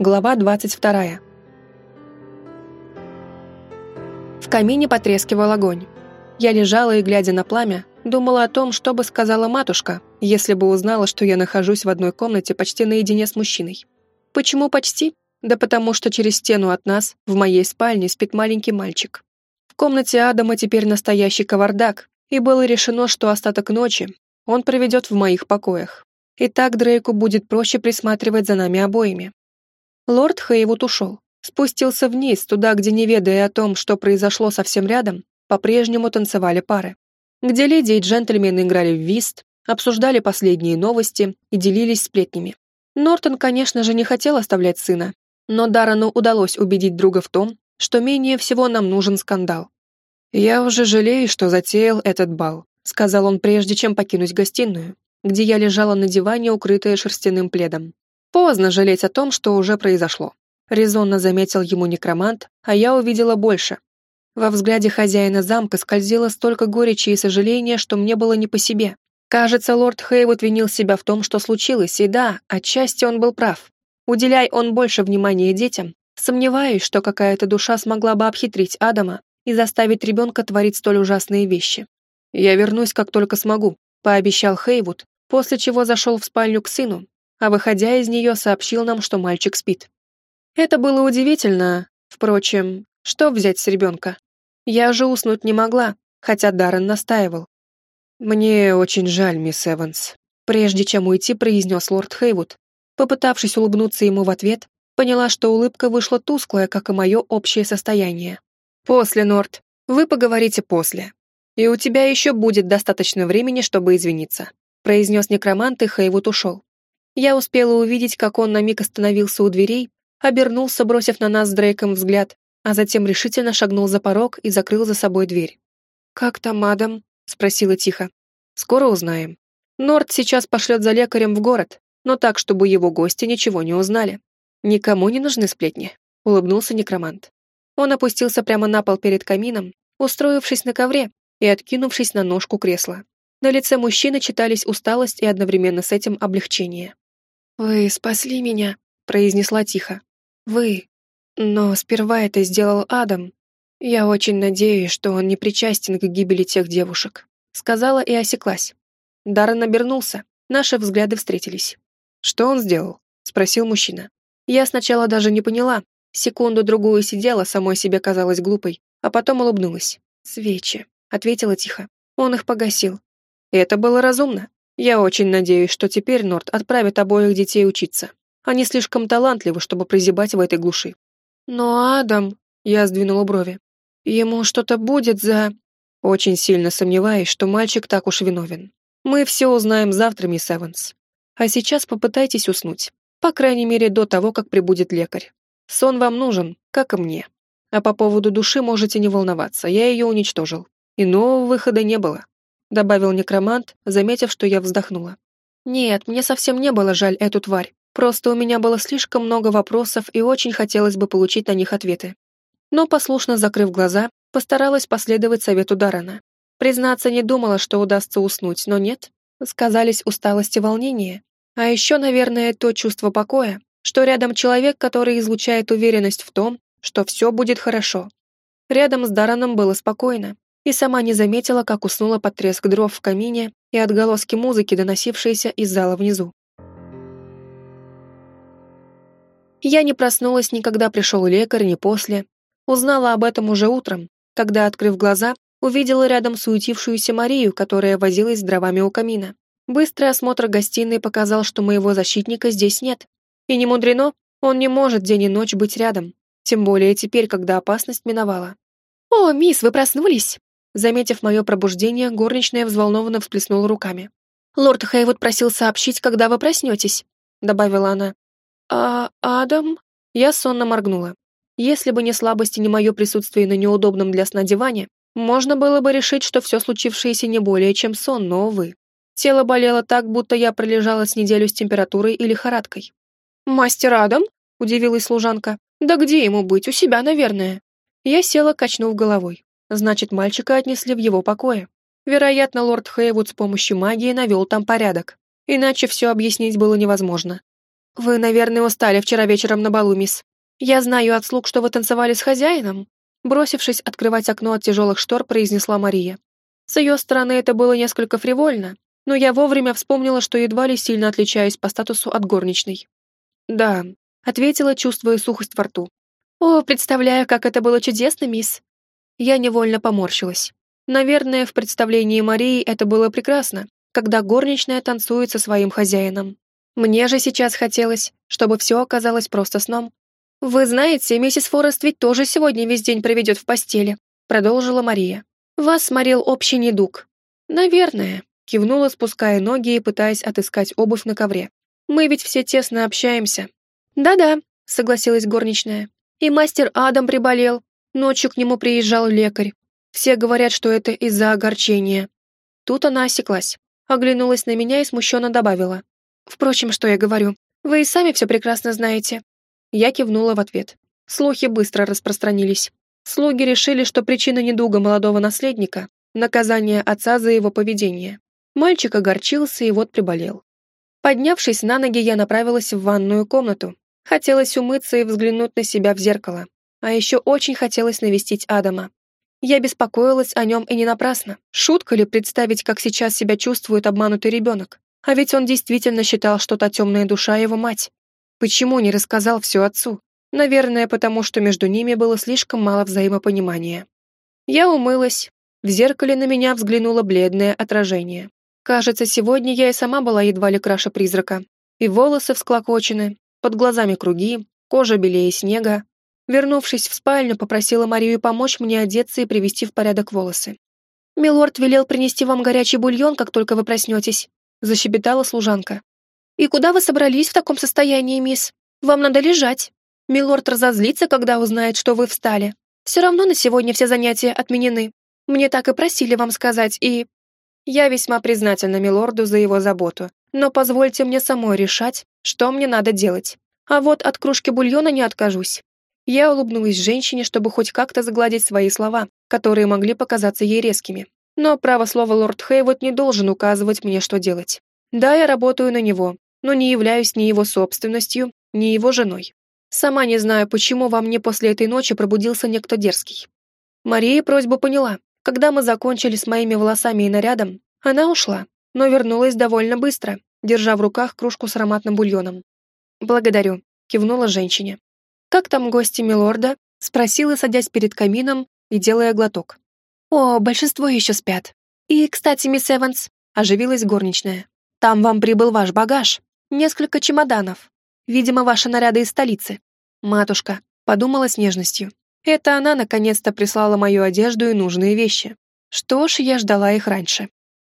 Глава 22. В камине потрескивал огонь. Я лежала и, глядя на пламя, думала о том, что бы сказала матушка, если бы узнала, что я нахожусь в одной комнате почти наедине с мужчиной. Почему почти? Да потому что через стену от нас, в моей спальне, спит маленький мальчик. В комнате Адама теперь настоящий кавардак, и было решено, что остаток ночи он проведет в моих покоях. И так Дрейку будет проще присматривать за нами обоими. Лорд Хейвуд ушел. Спустился вниз, туда, где, не ведая о том, что произошло совсем рядом, по-прежнему танцевали пары. Где леди и джентльмены играли в вист, обсуждали последние новости и делились сплетнями. Нортон, конечно же, не хотел оставлять сына, но Дарану удалось убедить друга в том, что менее всего нам нужен скандал. «Я уже жалею, что затеял этот бал», сказал он прежде, чем покинуть гостиную, где я лежала на диване, укрытая шерстяным пледом. Поздно жалеть о том, что уже произошло. Резонно заметил ему некромант, а я увидела больше. Во взгляде хозяина замка скользило столько горечи и сожаления, что мне было не по себе. Кажется, лорд Хейвуд винил себя в том, что случилось, и да, отчасти он был прав. Уделяй он больше внимания детям, сомневаюсь, что какая-то душа смогла бы обхитрить Адама и заставить ребенка творить столь ужасные вещи. «Я вернусь, как только смогу», — пообещал Хейвуд, после чего зашел в спальню к сыну а выходя из нее, сообщил нам, что мальчик спит. Это было удивительно. Впрочем, что взять с ребенка? Я же уснуть не могла, хотя Даррен настаивал. «Мне очень жаль, мисс Эванс», прежде чем уйти, произнес лорд Хейвуд. Попытавшись улыбнуться ему в ответ, поняла, что улыбка вышла тусклая, как и мое общее состояние. «После, Норт. Вы поговорите после. И у тебя еще будет достаточно времени, чтобы извиниться», произнес некромант, и Хейвуд ушел. Я успела увидеть, как он на миг остановился у дверей, обернулся, бросив на нас с Дрейком взгляд, а затем решительно шагнул за порог и закрыл за собой дверь. «Как там, мадам?» — спросила тихо. «Скоро узнаем. Норд сейчас пошлет за лекарем в город, но так, чтобы его гости ничего не узнали. Никому не нужны сплетни», — улыбнулся некромант. Он опустился прямо на пол перед камином, устроившись на ковре и откинувшись на ножку кресла. На лице мужчины читались усталость и одновременно с этим облегчение. «Вы спасли меня», — произнесла тихо. «Вы. Но сперва это сделал Адам. Я очень надеюсь, что он не причастен к гибели тех девушек», — сказала и осеклась. Даррен обернулся. Наши взгляды встретились. «Что он сделал?» — спросил мужчина. Я сначала даже не поняла. Секунду-другую сидела, самой себе казалась глупой, а потом улыбнулась. «Свечи», — ответила тихо. Он их погасил. Это было разумно. Я очень надеюсь, что теперь Норт отправит обоих детей учиться. Они слишком талантливы, чтобы прозябать в этой глуши. Но Адам... Я сдвинула брови. Ему что-то будет за... Очень сильно сомневаюсь, что мальчик так уж виновен. Мы все узнаем завтра, мисс Эванс. А сейчас попытайтесь уснуть. По крайней мере, до того, как прибудет лекарь. Сон вам нужен, как и мне. А по поводу души можете не волноваться, я ее уничтожил. Иного выхода не было добавил некромант, заметив, что я вздохнула. Нет, мне совсем не было жаль эту тварь. Просто у меня было слишком много вопросов и очень хотелось бы получить на них ответы. Но, послушно закрыв глаза, постаралась последовать совету Дарана. Признаться, не думала, что удастся уснуть, но нет. Сказались усталость и волнение. А еще, наверное, то чувство покоя, что рядом человек, который излучает уверенность в том, что все будет хорошо. Рядом с Дараном было спокойно, и сама не заметила, как уснула под треск дров в камине и отголоски музыки, доносившиеся из зала внизу. Я не проснулась ни когда пришел лекарь, ни после. Узнала об этом уже утром, когда, открыв глаза, увидела рядом суетившуюся Марию, которая возилась с дровами у камина. Быстрый осмотр гостиной показал, что моего защитника здесь нет. И не мудрено, он не может день и ночь быть рядом, тем более теперь, когда опасность миновала. «О, мисс, вы проснулись!» Заметив мое пробуждение, горничная взволнованно всплеснула руками. «Лорд Хейвуд просил сообщить, когда вы проснетесь», — добавила она. «А Адам?» Я сонно моргнула. Если бы не слабость и не мое присутствие на неудобном для сна диване, можно было бы решить, что все случившееся не более чем сон, но, увы. Тело болело так, будто я пролежала с неделю с температурой и лихорадкой. «Мастер Адам?» — удивилась служанка. «Да где ему быть? У себя, наверное». Я села, качнув головой. Значит, мальчика отнесли в его покое. Вероятно, лорд Хейвуд с помощью магии навел там порядок. Иначе все объяснить было невозможно. «Вы, наверное, устали вчера вечером на балу, мисс. Я знаю от слуг, что вы танцевали с хозяином». Бросившись открывать окно от тяжелых штор, произнесла Мария. С ее стороны это было несколько фривольно, но я вовремя вспомнила, что едва ли сильно отличаюсь по статусу от горничной. «Да», — ответила, чувствуя сухость во рту. «О, представляю, как это было чудесно, мисс!» Я невольно поморщилась. Наверное, в представлении Марии это было прекрасно, когда горничная танцует со своим хозяином. Мне же сейчас хотелось, чтобы все оказалось просто сном. «Вы знаете, миссис Форест ведь тоже сегодня весь день проведет в постели», продолжила Мария. «Вас сморил общий недуг». «Наверное», кивнула, спуская ноги и пытаясь отыскать обувь на ковре. «Мы ведь все тесно общаемся». «Да-да», согласилась горничная. «И мастер Адам приболел. Ночью к нему приезжал лекарь. Все говорят, что это из-за огорчения». Тут она осеклась, оглянулась на меня и смущенно добавила. Впрочем, что я говорю, вы и сами все прекрасно знаете. Я кивнула в ответ. Слухи быстро распространились. Слуги решили, что причина недуга молодого наследника — наказание отца за его поведение. Мальчик огорчился и вот приболел. Поднявшись на ноги, я направилась в ванную комнату. Хотелось умыться и взглянуть на себя в зеркало. А еще очень хотелось навестить Адама. Я беспокоилась о нем и не напрасно. Шутка ли представить, как сейчас себя чувствует обманутый ребенок? А ведь он действительно считал, что та темная душа его мать. Почему не рассказал все отцу? Наверное, потому что между ними было слишком мало взаимопонимания. Я умылась. В зеркале на меня взглянуло бледное отражение. Кажется, сегодня я и сама была едва ли краше призрака. И волосы всклокочены, под глазами круги, кожа белее снега. Вернувшись в спальню, попросила Марию помочь мне одеться и привести в порядок волосы. «Милорд велел принести вам горячий бульон, как только вы проснетесь», защебетала служанка. «И куда вы собрались в таком состоянии, мисс? Вам надо лежать. Милорд разозлится, когда узнает, что вы встали. Все равно на сегодня все занятия отменены. Мне так и просили вам сказать, и...» Я весьма признательна милорду за его заботу, но позвольте мне самой решать, что мне надо делать. А вот от кружки бульона не откажусь. Я улыбнулась женщине, чтобы хоть как-то загладить свои слова, которые могли показаться ей резкими. Но право слово лорд Хейвуд не должен указывать мне, что делать. Да, я работаю на него, но не являюсь ни его собственностью, ни его женой. Сама не знаю, почему во мне после этой ночи пробудился некто дерзкий. Мария просьбу поняла. Когда мы закончили с моими волосами и нарядом, она ушла, но вернулась довольно быстро, держа в руках кружку с ароматным бульоном. «Благодарю», — кивнула женщине. «Как там гости милорда?» — спросила, садясь перед камином и делая глоток. «О, большинство еще спят. И, кстати, мисс Эванс», — оживилась горничная, «там вам прибыл ваш багаж. Несколько чемоданов. Видимо, ваши наряды из столицы». «Матушка», — подумала с нежностью. «Это она наконец-то прислала мою одежду и нужные вещи. Что ж, я ждала их раньше.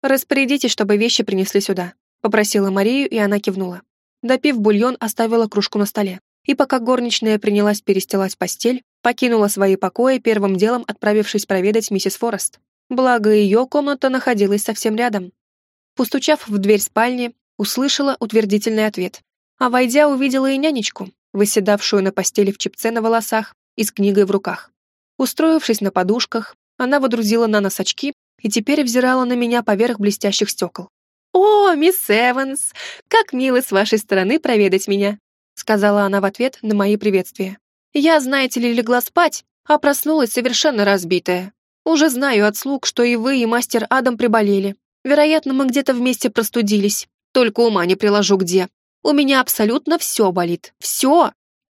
Распорядитесь, чтобы вещи принесли сюда», — попросила Марию, и она кивнула. Допив бульон, оставила кружку на столе. И пока горничная принялась перестилать постель, покинула свои покои, первым делом отправившись проведать миссис Форест. Благо, ее комната находилась совсем рядом. Постучав в дверь спальни, услышала утвердительный ответ. А войдя, увидела и нянечку, выседавшую на постели в чепце на волосах и с книгой в руках. Устроившись на подушках, она водрузила на нос очки и теперь взирала на меня поверх блестящих стекол. «О, мисс Эванс, как мило с вашей стороны проведать меня!» Сказала она в ответ на мои приветствия. Я, знаете ли, легла спать, а проснулась совершенно разбитая. Уже знаю от слуг, что и вы, и мастер Адам приболели. Вероятно, мы где-то вместе простудились. Только ума не приложу где. У меня абсолютно все болит. Все.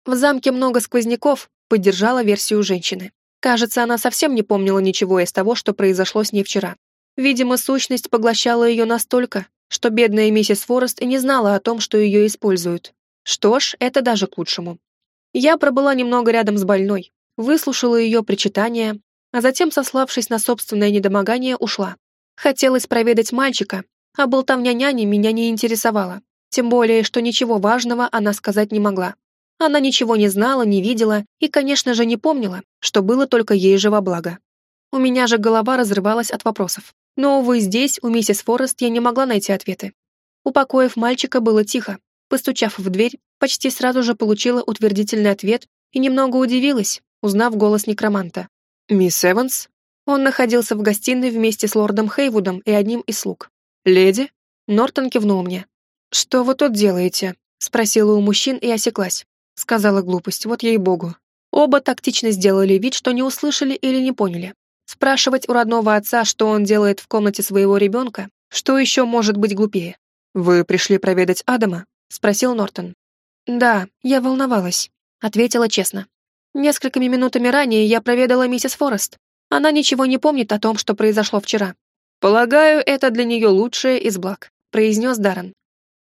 В замке много сквозняков, поддержала версию женщины. Кажется, она совсем не помнила ничего из того, что произошло с ней вчера. Видимо, сущность поглощала ее настолько, что бедная миссис Форест и не знала о том, что ее используют. Что ж, это даже к лучшему. Я пробыла немного рядом с больной, выслушала ее причитания, а затем, сославшись на собственное недомогание, ушла. Хотелось проведать мальчика, а болтовня няни меня не интересовала, тем более, что ничего важного она сказать не могла. Она ничего не знала, не видела и, конечно же, не помнила, что было только ей же во благо. У меня же голова разрывалась от вопросов. Но, увы, здесь, у миссис Форест, я не могла найти ответы. Упокоив мальчика, было тихо. Постучав в дверь, почти сразу же получила утвердительный ответ и немного удивилась, узнав голос некроманта. «Мисс Эванс?» Он находился в гостиной вместе с лордом Хейвудом и одним из слуг. «Леди?» Нортон кивнул мне. «Что вы тут делаете?» Спросила у мужчин и осеклась. Сказала глупость, вот ей-богу. Оба тактично сделали вид, что не услышали или не поняли. Спрашивать у родного отца, что он делает в комнате своего ребенка, что еще может быть глупее? «Вы пришли проведать Адама?» — спросил Нортон. «Да, я волновалась», — ответила честно. «Несколькими минутами ранее я проведала миссис Форест. Она ничего не помнит о том, что произошло вчера. Полагаю, это для нее лучшее из благ», — произнес Даррен.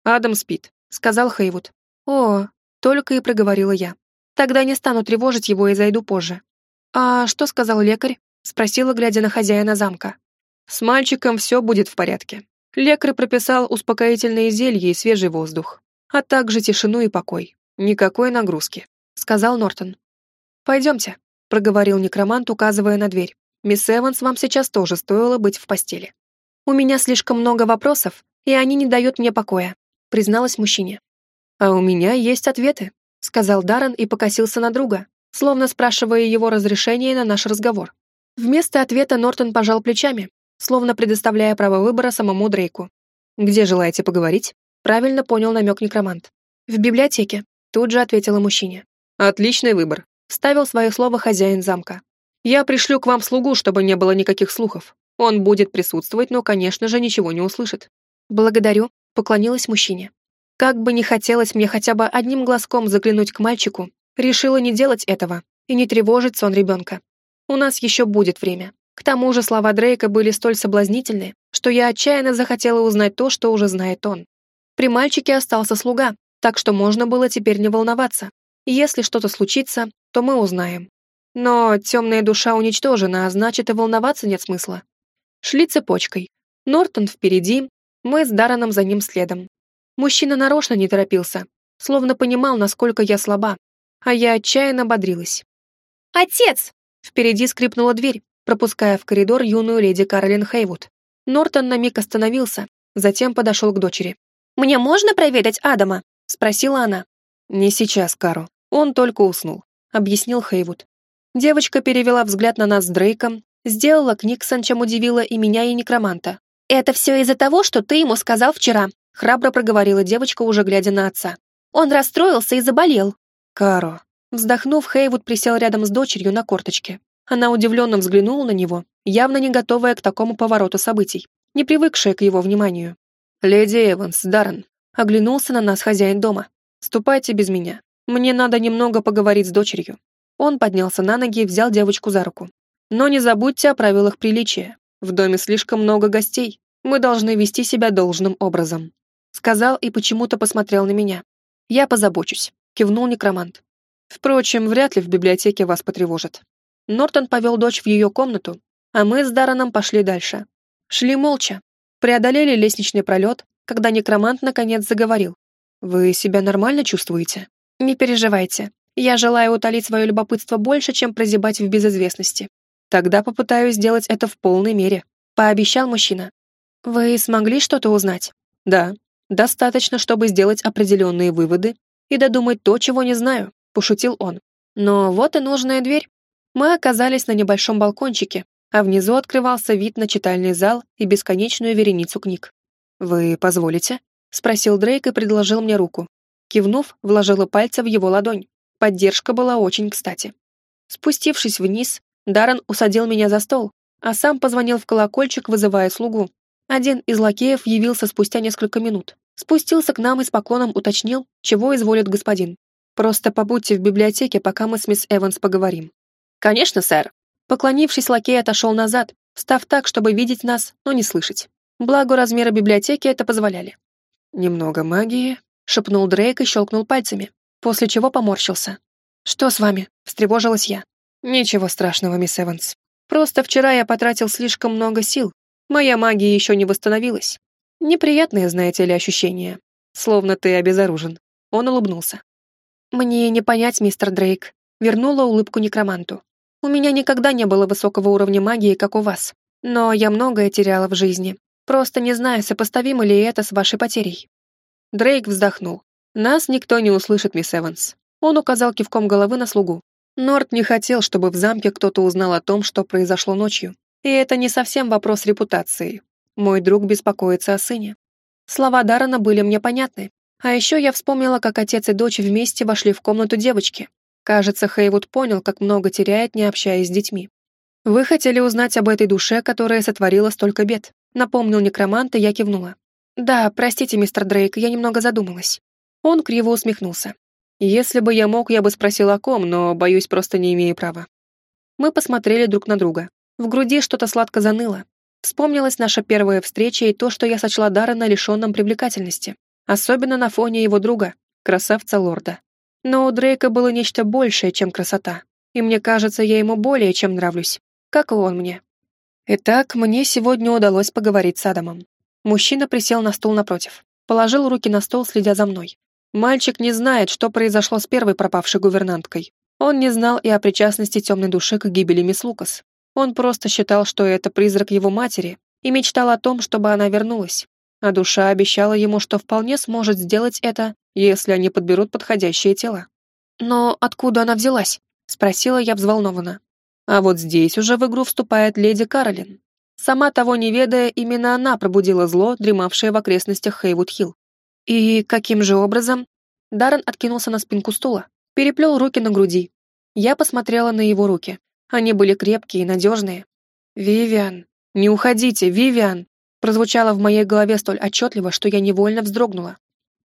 «Адам спит», — сказал Хейвуд. «О, только и проговорила я. Тогда не стану тревожить его и зайду позже». «А что сказал лекарь?» — спросила, глядя на хозяина замка. «С мальчиком все будет в порядке. Лекарь прописал успокоительные зелья и свежий воздух, а также тишину и покой. Никакой нагрузки», — сказал Нортон. «Пойдемте», — проговорил некромант, указывая на дверь. «Мисс Эванс, вам сейчас тоже стоило быть в постели». «У меня слишком много вопросов, и они не дают мне покоя», — призналась мужчине. «А у меня есть ответы», — сказал Даррен и покосился на друга, словно спрашивая его разрешение на наш разговор. Вместо ответа Нортон пожал плечами, словно предоставляя право выбора самому Дрейку. «Где желаете поговорить?» Правильно понял намек некромант. «В библиотеке», — тут же ответила мужчине. «Отличный выбор», — вставил свое слово хозяин замка. «Я пришлю к вам слугу, чтобы не было никаких слухов. Он будет присутствовать, но, конечно же, ничего не услышит». «Благодарю», — поклонилась мужчине. Как бы не хотелось мне хотя бы одним глазком заглянуть к мальчику, решила не делать этого и не тревожить сон ребенка. У нас еще будет время. К тому же слова Дрейка были столь соблазнительны, что я отчаянно захотела узнать то, что уже знает он. При мальчике остался слуга, так что можно было теперь не волноваться. И если что-то случится, то мы узнаем. Но темная душа уничтожена, а значит и волноваться нет смысла. Шли цепочкой. Нортон впереди, мы с Дараном за ним следом. Мужчина нарочно не торопился, словно понимал, насколько я слаба, а я отчаянно бодрилась. «Отец!» Впереди скрипнула дверь, пропуская в коридор юную леди Каролин Хейвуд. Нортон на миг остановился, затем подошел к дочери. «Мне можно проведать Адама?» — спросила она. «Не сейчас, Каро. Он только уснул», — объяснил Хейвуд. Девочка перевела взгляд на нас с Дрейком, сделала Книксон, чем удивила и меня, и некроманта. «Это все из-за того, что ты ему сказал вчера», храбро проговорила девочка, уже глядя на отца. «Он расстроился и заболел». «Каро». Вздохнув, Хейвуд присел рядом с дочерью на корточке. Она удивленно взглянула на него, явно не готовая к такому повороту событий, не привыкшая к его вниманию. «Леди Эванс, Даррен», — оглянулся на нас хозяин дома. «Ступайте без меня. Мне надо немного поговорить с дочерью». Он поднялся на ноги и взял девочку за руку. «Но не забудьте о правилах приличия. В доме слишком много гостей. Мы должны вести себя должным образом». Сказал и почему-то посмотрел на меня. «Я позабочусь», — кивнул некромант. «Впрочем, вряд ли в библиотеке вас потревожат». Нортон повел дочь в ее комнату, а мы с Дараном пошли дальше. Шли молча, преодолели лестничный пролет, когда некромант наконец заговорил. «Вы себя нормально чувствуете?» «Не переживайте. Я желаю утолить свое любопытство больше, чем прозябать в безызвестности. Тогда попытаюсь сделать это в полной мере», — пообещал мужчина. «Вы смогли что-то узнать?» «Да», Достаточно, чтобы сделать определенные выводы и додумать то, чего не знаю, пошутил он. Но вот и нужная дверь. Мы оказались на небольшом балкончике, а внизу открывался вид на читальный зал и бесконечную вереницу книг. «Вы позволите?» — спросил Дрейк и предложил мне руку. Кивнув, вложила пальцы в его ладонь. Поддержка была очень кстати. Спустившись вниз, Даррен усадил меня за стол, а сам позвонил в колокольчик, вызывая слугу. Один из лакеев явился спустя несколько минут. Спустился к нам и с поклоном уточнил, чего изволит господин. «Просто побудьте в библиотеке, пока мы с мисс Эванс поговорим». «Конечно, сэр». Поклонившись, лакей отошел назад, став так, чтобы видеть нас, но не слышать. Благо, размеры библиотеки это позволяли. «Немного магии», — шепнул Дрейк и щелкнул пальцами, после чего поморщился. «Что с вами?» — встревожилась я. «Ничего страшного, мисс Эванс. Просто вчера я потратил слишком много сил, Моя магия еще не восстановилась. Неприятные, знаете ли, ощущения. Словно ты обезоружен. Он улыбнулся. Мне не понять, мистер Дрейк. Вернула улыбку некроманту. У меня никогда не было высокого уровня магии, как у вас. Но я многое теряла в жизни. Просто не знаю, сопоставимо ли это с вашей потерей. Дрейк вздохнул. Нас никто не услышит, мисс Эванс. Он указал кивком головы на слугу. Норт не хотел, чтобы в замке кто-то узнал о том, что произошло ночью. И это не совсем вопрос репутации. Мой друг беспокоится о сыне. Слова Дарана были мне понятны. А еще я вспомнила, как отец и дочь вместе вошли в комнату девочки. Кажется, Хейвуд понял, как много теряет, не общаясь с детьми. «Вы хотели узнать об этой душе, которая сотворила столько бед», напомнил некромант, и я кивнула. «Да, простите, мистер Дрейк, я немного задумалась». Он криво усмехнулся. «Если бы я мог, я бы спросил о ком, но, боюсь, просто не имею права». Мы посмотрели друг на друга. В груди что-то сладко заныло. Вспомнилась наша первая встреча и то, что я сочла Даррена лишенным привлекательности. Особенно на фоне его друга, красавца лорда. Но у Дрейка было нечто большее, чем красота. И мне кажется, я ему более чем нравлюсь. Как и он мне. Итак, мне сегодня удалось поговорить с Адамом. Мужчина присел на стул напротив. Положил руки на стол, следя за мной. Мальчик не знает, что произошло с первой пропавшей гувернанткой. Он не знал и о причастности темной души к гибели мисс Лукас. Он просто считал, что это призрак его матери, и мечтал о том, чтобы она вернулась а душа обещала ему, что вполне сможет сделать это, если они подберут подходящее тело. «Но откуда она взялась?» — спросила я взволнованно. А вот здесь уже в игру вступает леди Каролин. Сама того не ведая, именно она пробудила зло, дремавшее в окрестностях Хейвуд-Хилл. И каким же образом? Даррен откинулся на спинку стула, переплел руки на груди. Я посмотрела на его руки. Они были крепкие и надежные. «Вивиан, не уходите, Вивиан!» прозвучало в моей голове столь отчетливо, что я невольно вздрогнула.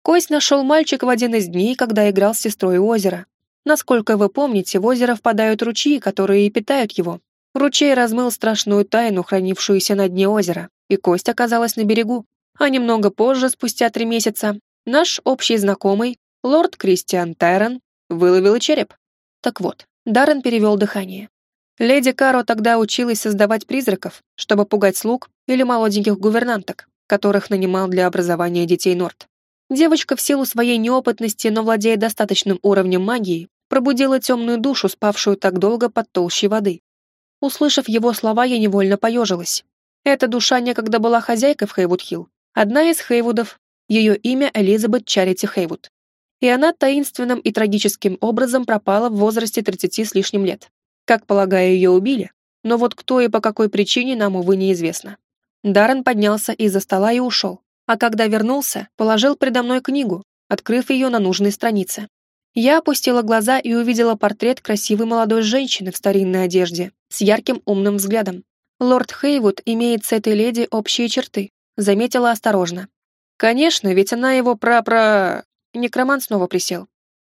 Кость нашел мальчик в один из дней, когда играл с сестрой у озера. Насколько вы помните, в озеро впадают ручьи, которые и питают его. Ручей размыл страшную тайну, хранившуюся на дне озера, и кость оказалась на берегу. А немного позже, спустя три месяца, наш общий знакомый, лорд Кристиан Тайрон, выловил череп. Так вот, Даррен перевел дыхание. Леди Каро тогда училась создавать призраков, чтобы пугать слуг или молоденьких гувернанток, которых нанимал для образования детей Норт. Девочка в силу своей неопытности, но владея достаточным уровнем магии, пробудила темную душу, спавшую так долго под толщей воды. Услышав его слова, я невольно поежилась. Эта душа некогда была хозяйкой в Хейвуд-Хилл, одна из Хейвудов, ее имя Элизабет Чарити Хейвуд. И она таинственным и трагическим образом пропала в возрасте 30 с лишним лет. Как полагаю, ее убили, но вот кто и по какой причине нам, увы, неизвестно. Даррен поднялся из-за стола и ушел, а когда вернулся, положил предо мной книгу, открыв ее на нужной странице. Я опустила глаза и увидела портрет красивой молодой женщины в старинной одежде, с ярким умным взглядом. Лорд Хейвуд имеет с этой леди общие черты, заметила осторожно. Конечно, ведь она его пра-пра... Некромант снова присел.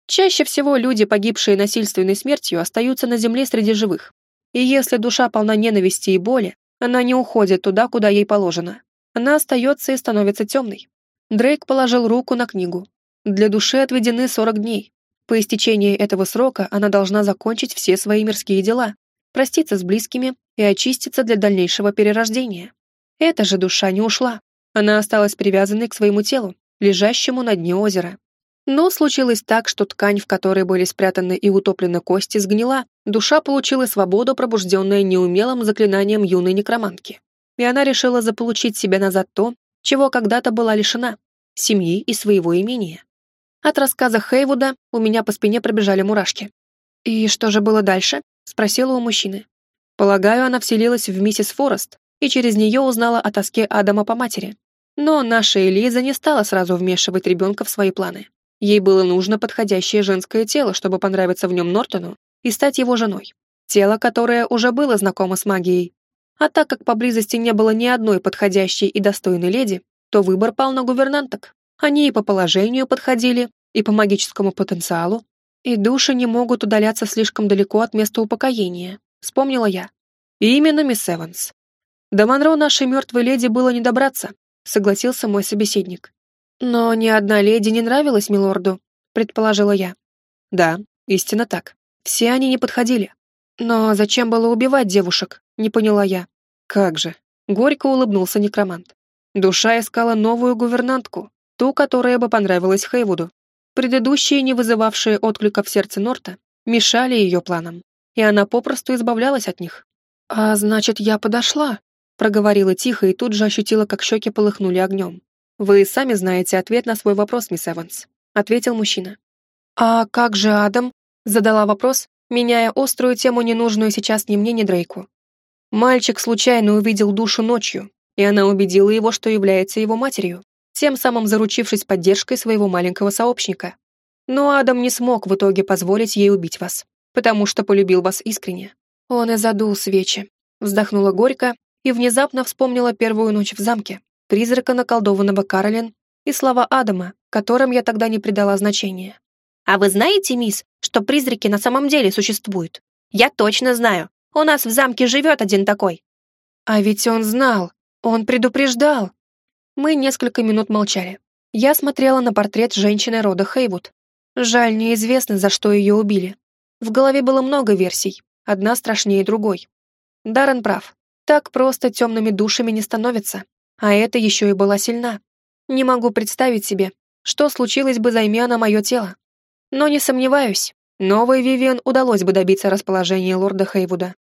Чаще всего люди, погибшие насильственной смертью, остаются на земле среди живых. И если душа полна ненависти и боли, она не уходит туда, куда ей положено. Она остается и становится темной. Дрейк положил руку на книгу. Для души отведены 40 дней. По истечении этого срока она должна закончить все свои мирские дела, проститься с близкими и очиститься для дальнейшего перерождения. Эта же душа не ушла. Она осталась привязанной к своему телу, лежащему на дне озера. Но случилось так, что ткань, в которой были спрятаны и утоплены кости, сгнила, душа получила свободу, пробужденная неумелым заклинанием юной некромантки. И она решила заполучить себе назад то, чего когда-то была лишена — семьи и своего имения. От рассказа Хейвуда у меня по спине пробежали мурашки. «И что же было дальше?» — спросила у мужчины. Полагаю, она вселилась в миссис Форест и через нее узнала о тоске Адама по матери. Но наша Элиза не стала сразу вмешивать ребенка в свои планы. Ей было нужно подходящее женское тело, чтобы понравиться в нем Нортону и стать его женой. Тело, которое уже было знакомо с магией. А так как поблизости не было ни одной подходящей и достойной леди, то выбор пал на гувернанток. Они и по положению подходили, и по магическому потенциалу, и души не могут удаляться слишком далеко от места упокоения, вспомнила я. И именно мисс Эванс. До Монро нашей мертвой леди было не добраться, согласился мой собеседник. «Но ни одна леди не нравилась милорду», — предположила я. «Да, истинно так. Все они не подходили. Но зачем было убивать девушек?» — не поняла я. «Как же?» — горько улыбнулся некромант. Душа искала новую гувернантку, ту, которая бы понравилась Хейвуду. Предыдущие, не вызывавшие отклика в сердце Норта, мешали ее планам, и она попросту избавлялась от них. «А значит, я подошла», — проговорила тихо и тут же ощутила, как щеки полыхнули огнем. «Вы сами знаете ответ на свой вопрос, мисс Эванс», — ответил мужчина. «А как же Адам?» — задала вопрос, меняя острую тему, ненужную сейчас ни мне, ни Дрейку. Мальчик случайно увидел душу ночью, и она убедила его, что является его матерью. тем самым заручившись поддержкой своего маленького сообщника. Но Адам не смог в итоге позволить ей убить вас, потому что полюбил вас искренне. Он и задул свечи. Вздохнула горько и внезапно вспомнила первую ночь в замке, призрака наколдованного Каролин и слова Адама, которым я тогда не придала значения. «А вы знаете, мисс, что призраки на самом деле существуют? Я точно знаю. У нас в замке живет один такой». А ведь он знал, он предупреждал. Мы несколько минут молчали. Я смотрела на портрет женщины рода Хейвуд. Жаль, неизвестно, за что ее убили. В голове было много версий, одна страшнее другой. Даррен прав. Так просто темными душами не становятся. А это еще и была сильна. Не могу представить себе, что случилось бы, займи она мое тело. Но не сомневаюсь, новой Вивиан удалось бы добиться расположения лорда Хейвуда.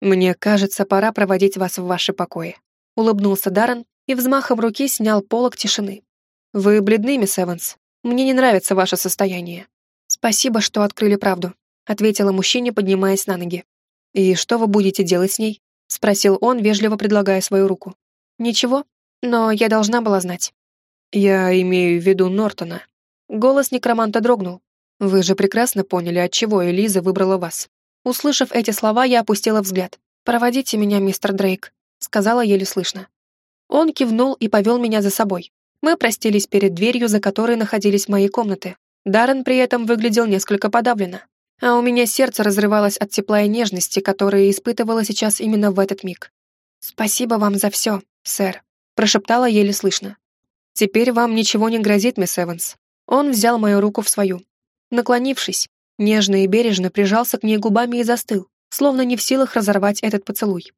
«Мне кажется, пора проводить вас в ваши покои», — улыбнулся Даррен и взмахом руки снял полог тишины. «Вы бледны, мисс Эванс. Мне не нравится ваше состояние». «Спасибо, что открыли правду», — ответила мужчине, поднимаясь на ноги. «И что вы будете делать с ней?» — спросил он, вежливо предлагая свою руку. «Ничего, но я должна была знать». «Я имею в виду Нортона». Голос некроманта дрогнул. «Вы же прекрасно поняли, от чего Элиза выбрала вас. Услышав эти слова, я опустила взгляд. «Проводите меня, мистер Дрейк», — сказала еле слышно. Он кивнул и повел меня за собой. Мы простились перед дверью, за которой находились мои комнаты. Даррен при этом выглядел несколько подавленно. А у меня сердце разрывалось от тепла и нежности, которые испытывала сейчас именно в этот миг. «Спасибо вам за все, сэр», — прошептала еле слышно. «Теперь вам ничего не грозит, мисс Эванс». Он взял мою руку в свою. Наклонившись, Нежно и бережно прижался к ней губами и застыл, словно не в силах разорвать этот поцелуй.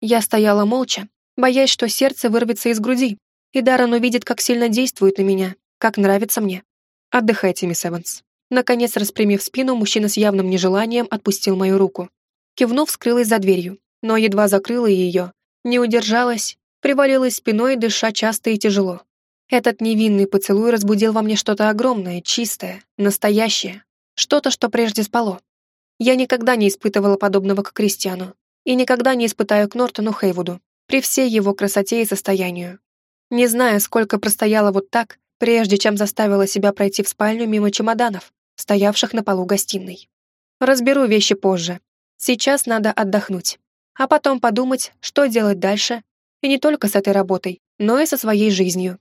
Я стояла молча, боясь, что сердце вырвется из груди, и Даррен увидит, как сильно действует на меня, как нравится мне. Отдыхайте, мисс Эванс. Наконец, распрямив спину, мужчина с явным нежеланием отпустил мою руку. Кивнув, скрылась за дверью, но едва закрыла ее, не удержалась, привалилась спиной, дыша часто и тяжело. Этот невинный поцелуй разбудил во мне что-то огромное, чистое, настоящее, что-то, что прежде спало. Я никогда не испытывала подобного к Кристиану и никогда не испытаю к Нортону Хейвуду при всей его красоте и состоянию. Не знаю, сколько простояла вот так, прежде чем заставила себя пройти в спальню мимо чемоданов, стоявших на полу гостиной. Разберу вещи позже. Сейчас надо отдохнуть. А потом подумать, что делать дальше, и не только с этой работой, но и со своей жизнью.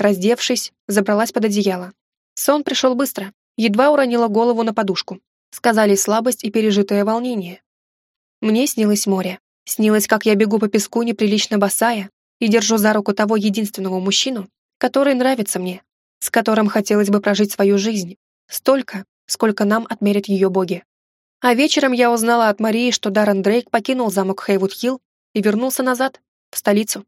Раздевшись, забралась под одеяло. Сон пришел быстро едва уронила голову на подушку. Сказали слабость и пережитое волнение. Мне снилось море. Снилось, как я бегу по песку неприлично босая и держу за руку того единственного мужчину, который нравится мне, с которым хотелось бы прожить свою жизнь, столько, сколько нам отмерят ее боги. А вечером я узнала от Марии, что Даррен Дрейк покинул замок Хейвуд-Хилл и вернулся назад, в столицу.